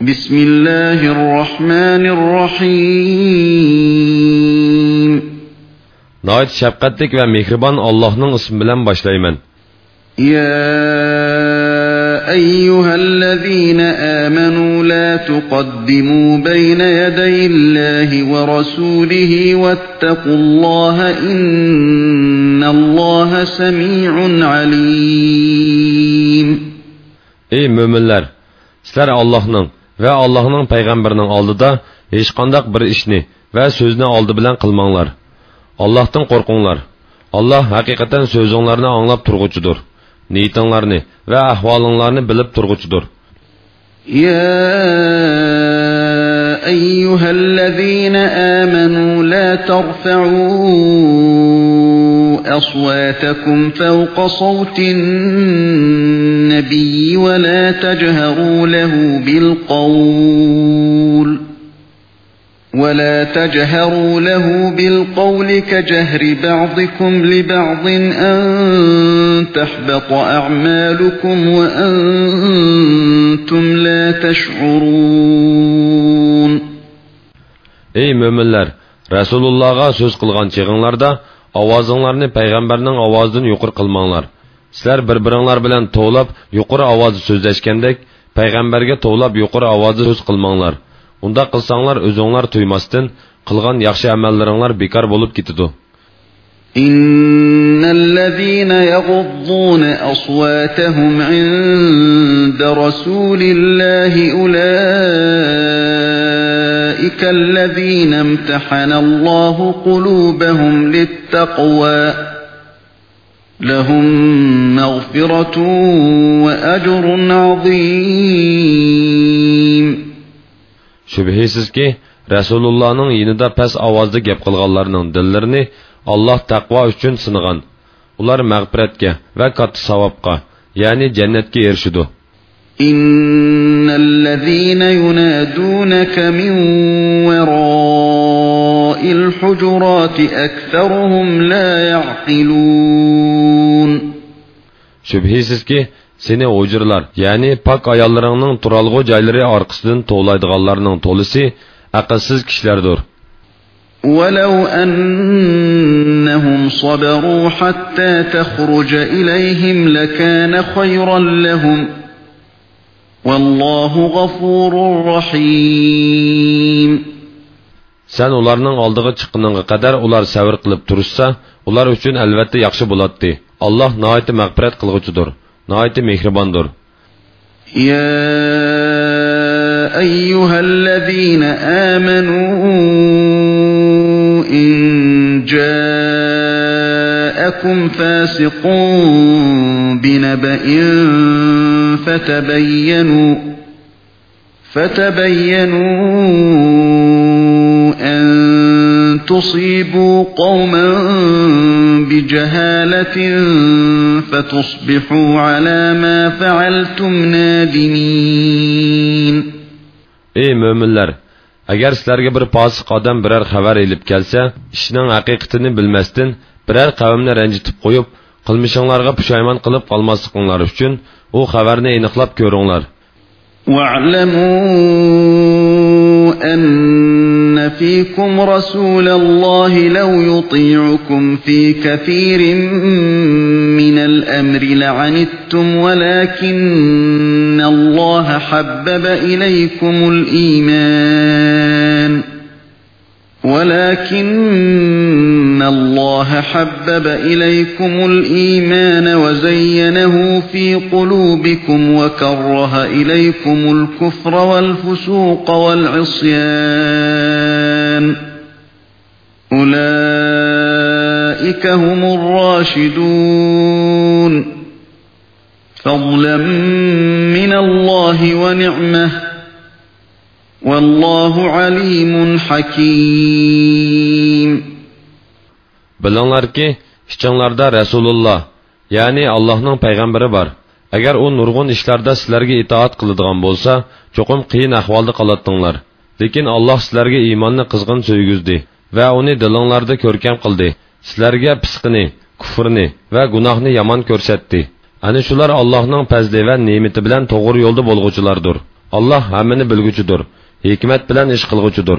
بسم الله الرحمن الرحيم نايت شفقتك ve الله Allah'ın اسم bilen başlayman. يا أيها الذين آمنوا لا تقدموا بين يدي الله ورسوله واتقوا الله إن الله سميع عليم Ey müminler, الله Allah'ın və Allahın peyğəmbərinin aldıda heç qandaq bir işni və sözünü aldı bilən qılmanglar. Allahdan qorxunlar. Allah həqiqətən sözünlərini anlab turğucudur. Niyetinlərini və əhvalınlarını bilib turğucudur. Ya eyyuhellezina amanu la tarfa'u أصواتكم فوق صوت النبي ولا تجهروا له بالقول ولا تجهروا له بالقول كجهر بعضكم لبعض أن تحبط أعمالكم وأنتم لا تشعرون. Ey möminlər, Rasulullah'a söz qılğan çığınlarda ovozinglarni payg'ambarning ovozidan yuqori qilmanglar. Sizlar bir-biringlar bilan to'lab yuqori ovozda so'zlashgandek, payg'ambarga to'lab yuqori ovozda so'z qilmanglar. Unda qilsanglar o'zinglar tuymasdan qilgan yaxshi amallaringlar bekor bo'lib ketadi. إن الذين يغضون أصواتهم عند رسول الله أولئك الذين امتحن الله قلوبهم للتقوى لهم مغفرة وأجر عظيم Shubhisizki, Rasulullahning yinida past ovozda gap qilganlarning dillarini Alloh taqvo uchun sinagan. Ular mag'firatga va katta savobga, ya'ni jannatga erishidi. إن الذين ينادونك من وراء الحجرات أكثرهم لا يعقلون Shubhisizki, seni o'jirlar, ya'ni pak ayollaringning turalg'u joylari orqasidan to'laydiganlarning to'lisi aqlsiz kishilardir. ولو أنهم صبروا حتى تخرج إليهم لكان خيرا لهم والله غفور رحيم Sen oldiga chiqqaningga qadar ular savr qilib turishsa, ular uchun albatta yaxshi bo'ladi. Alloh nihoyat mag'firat qilg'uchidir, nihoyat mehribondir. يا أيها الذين آمنوا إن جاءكم فاسق بنبأ فتبينوا فتبينوا أن تصيبوا قوما بجهالة فتصبحوا على ما فعلتم نادمين Ey mo'minlar, agar sizlarga bir posiq odam biror xabar elib kelsa, ishning haqiqatini bilmasdan biror qavmni ranjitib qo'yib, qilmishinglarga pushaymon qilib qolmasliklaringiz uchun u xabarni aniqlab ko'ringlar. واعلموا أن فيكم رسول الله لو يطيعكم في كثير من الأمر لعنتم ولكن الله حبب إليكم الإيمان ولكن الله حبب إليكم الإيمان وزينه في قلوبكم وكره إليكم الكفر والفسوق والعصيان أولئك هم الراشدون فضلا من الله ونعمه والله عليم حكيم Bilinglarki, ichinglarda Rasululloh, ya'ni Allohning payg'ambari bor. Agar u nurg'un ishlarda sizlarga itoat qiladigan bo'lsa, cho'qim qiyin ahvolda qoladinglar. Lekin Alloh sizlarga iymonni qizg'in so'ygizdi va uni dilinglarda ko'rkam qildi. Sizlarga pisqini, kufrni va gunohni yomon ko'rsatdi. Ana shular Allohning fazli va ne'mati bilan to'g'ri yo'lda bo'lg'uchilardir. alloh hammani bilguchidir hikmat bilan ish qilg'uchidir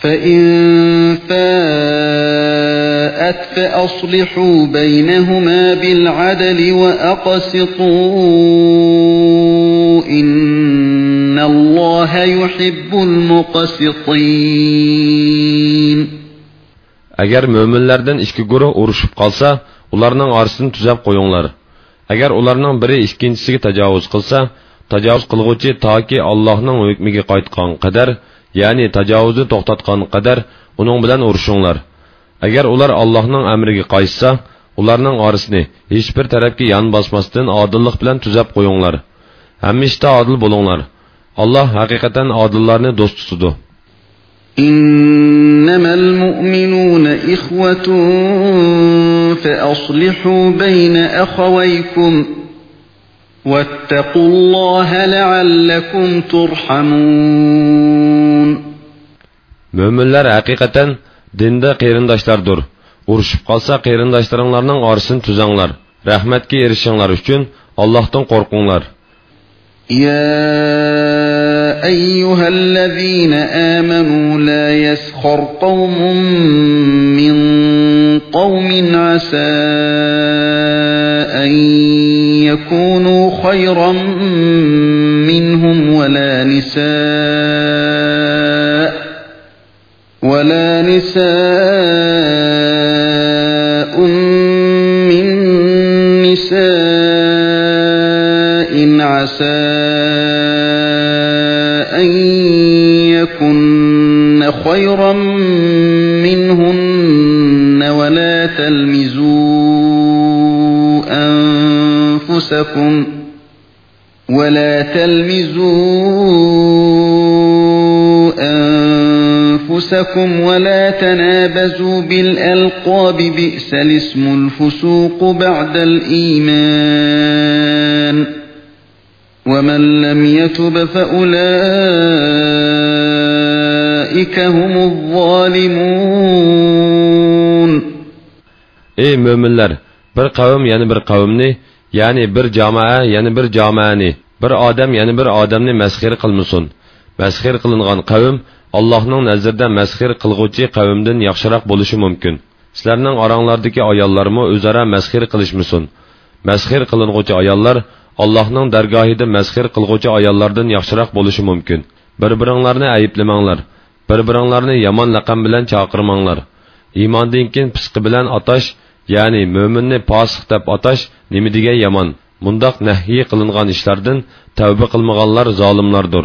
فإن فاءت فأصلحوا بينهما بالعدل وأقسطوا إن الله يحب المقسطين agar mo'minlardan ikki guruh urushib qolsa ularning orasini tuzab qo'yinglar agar ularning biri ikkinchisiga tajovuz qilsa tajovuz qilg'uvchi toki allohning hukmiga qaytgan qadar ya'ni tajovuzni to'xtatgan qadar uning bilan urushinglar agar ular allohning amriga qaytsa ularning orasini hech bir tarafga yon bosmasdan odillik bilan tuzab qo'yinglar hammishda odil bo'linglar alloh haqiqatan odillarni do'st tutadi إنما المؤمنون إخوة فأصلحوا بين أخويكم واتقوا الله لعلكم ترحمون يا أيها الذين آمنوا لا يسخر قوم من قوم عسى أن يكونوا خيرا منهم ولا نساء ولا نساء من نساء عسى أن يكن خيرا منهن ولا تلمزوا أنفسكم ولا تلمزوا أنفسكم ولا تنابزوا بالألقاب بئس الاسم الفسوق بعد الإيمان ومن لم يتب فأولئك هم الظالمون ey mo'minlar bir qavm yana bir qavmni ya'ni bir jamoa yana bir jamoani bir odam yana bir odamni masxir qilmasin masxir qilingan qavm allohning nazarida masxir qilg'uvchi qavmdan yaxshiroq bo'lishi mumkin. Sizlarning oranglardagi ayollarmi o'zaro masxir qilishmasin masxir qiling'uvchi ayollar allohning dargohida masxir qilg'uvchi ayollardan yaxshiroq bo'lishi mumkin. Bir biringlarni ayblamanglar. Bir biringlarni yomon laqam bilan chaqirmanglar. İymondan keyin pisqi bilan atash ya'ni mo'minni posiq deb atash nima degan yomon. Mundoq nahiy qilingan ishlardan tavba qilmaganlar zolimlardir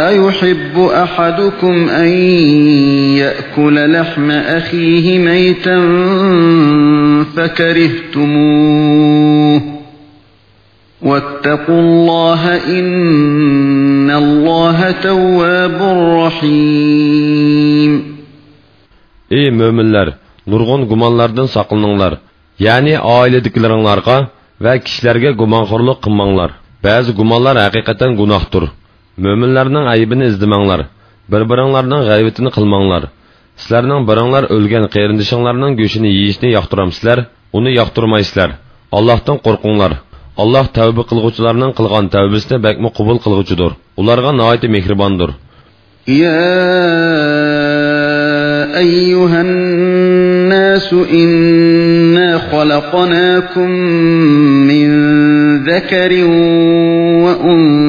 أيحب أحدكم أن يأكل لحم أخيه ميتا فكرهتموه واتقوا الله إن الله تواب رحيم ey mo'minlar nurg'un gumonlardan saqlaninglar ya'ni oiladagilaringlarga va kishilarga gumonxo'rlik qilmanglar ba'zi gumonlar haqiqatan gunohdir mo'minlarning aybini izlamanglar bir biringlarning g'aybatini qilmanglar sizlarning biringlar o'lgan qarindishinglarning go'shtini yeyishni yoqtiramsizlar uni yoqtirmaysizlar allohdan qo'rqinglar alloh tavba qilg'uvchilarning qilgan tavbasini bakmi qubul qilg'uchidir ularga nihoyat mehribondir يا أيها الناس إنا خلقناكم من ذكر وأنثى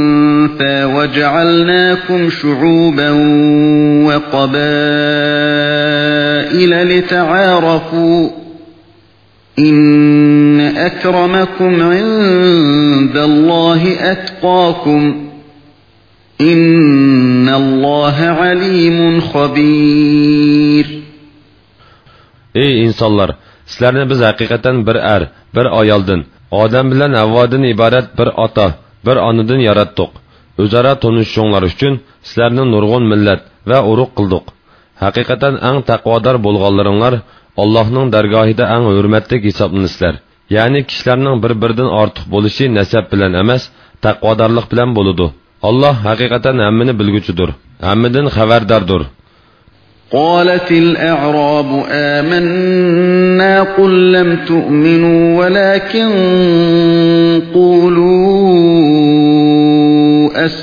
وجعلناكم شعوبا وقبائل قبائل لتعارفوا إن أكرمكم عند الله أتقاكم إن الله عليم خبير Ey insonlar, sizlarni biz haqiqatan bir er, bir ayoldan, odam bilan Havvodan iborat bir ota, bir onadan yaratdik. O'zaro tanishishinglar uchun sizlarni nurg'un millat va urug' qildik. Haqiqatan eng taqvodor bo'lganlaringlar Allohning dargohida eng hurmatli hisoblanasizlar. Ya'ni kishilarning bir-biridan ortiq bo'lishi nasab bilan emas, taqvodorlik bilan bo'ladi. Alloh haqiqatan hammani bilguchidir, hammadan xabardordir. قالت الأعراب آمنا قل لم تؤمنوا ولكن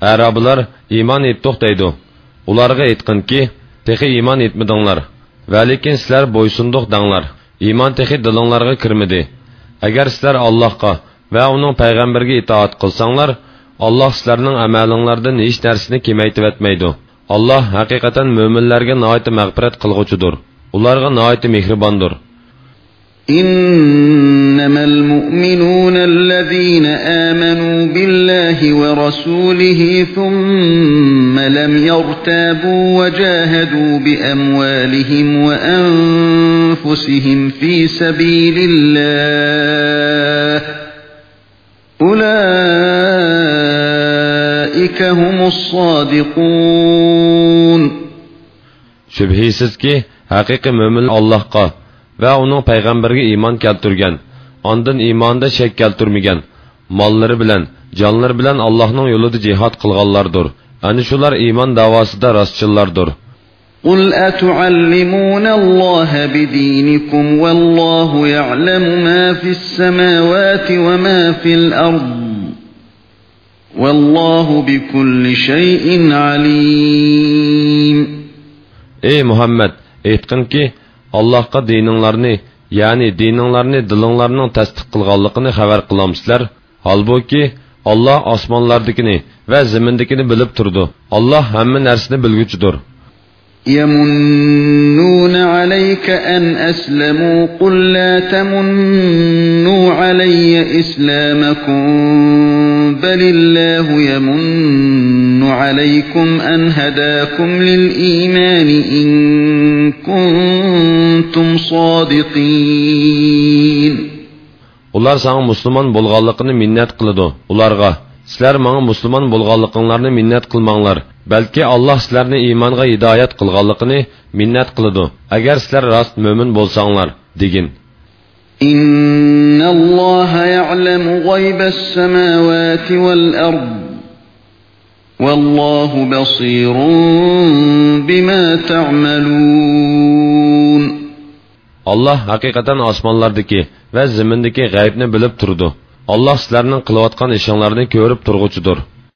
Arablar iymon etdik deydi. Ularga aytqinki, texi iymon etmidinglar. Va lekin sizlar bo'ysundiq danglar. Iymon texi dilinglarga kirmidi. Agar sizlar Allohga va uning payg'ambariga itoat qilsanglar, Alloh sizlarning amalinglardan hech narsani kemaytib etmaydi. Alloh haqiqatan mo'minlarga nihoyat mag'firat qilg'uchidir. Ularga nihoyat mehribondir. إنما المؤمنون الذين آمنوا بالله ورسوله ثم لم يرتابوا وجاهدوا بأموالهم وأنفسهم في سبيل الله أولئك هم الصادقون. Shubhisizki, haqiqiy mo'min Allohga va uning payg'ambariga iymon keltirgan, ondan iymonda shak keltirmagan, mollari bilan, jonlari bilan Allohning yo'lida jihad qilganlardir. Ana shular iymon davosida rostchillardir. قل أتعلمون الله بدينكم والله يعلم ما في السماوات وما في الأرض والله بكل شيء عليم Ey Muhammad, aytqinki, Allohga dininglarni, ya'ni dininglarni dilinglarning tasdiq qilganligini xabar qilamsizlar. Holbuki, Alloh osmonlardikini va zimindikini bilib turdi. Alloh hamma narsani bilguchidir. يمنون عليك أن أسلموا قل لا تمنوا علي إسلامكم بل الله يمن عليكم أن هداكم للإيمان إن كنتم صادقين Ular sana musulmon bo'lganligini minnat qiladi. Ularga sizlar menga musulmon bo'lganligingizni minnat qilmanglar. balki Alloh sizlarni iymonga hidoyat qilganligini minnat qiladi. Agar sizlar rost mo'min bo'lsanglar, degin. إن الله يعلم غيب السماوات والأرض والله بصير بما تعملون الله حقيقة أسمان لردك وزمندك غيبن بلب تردو الله سلرنن قلواتقان إشانلرنن كورب ترغوچدور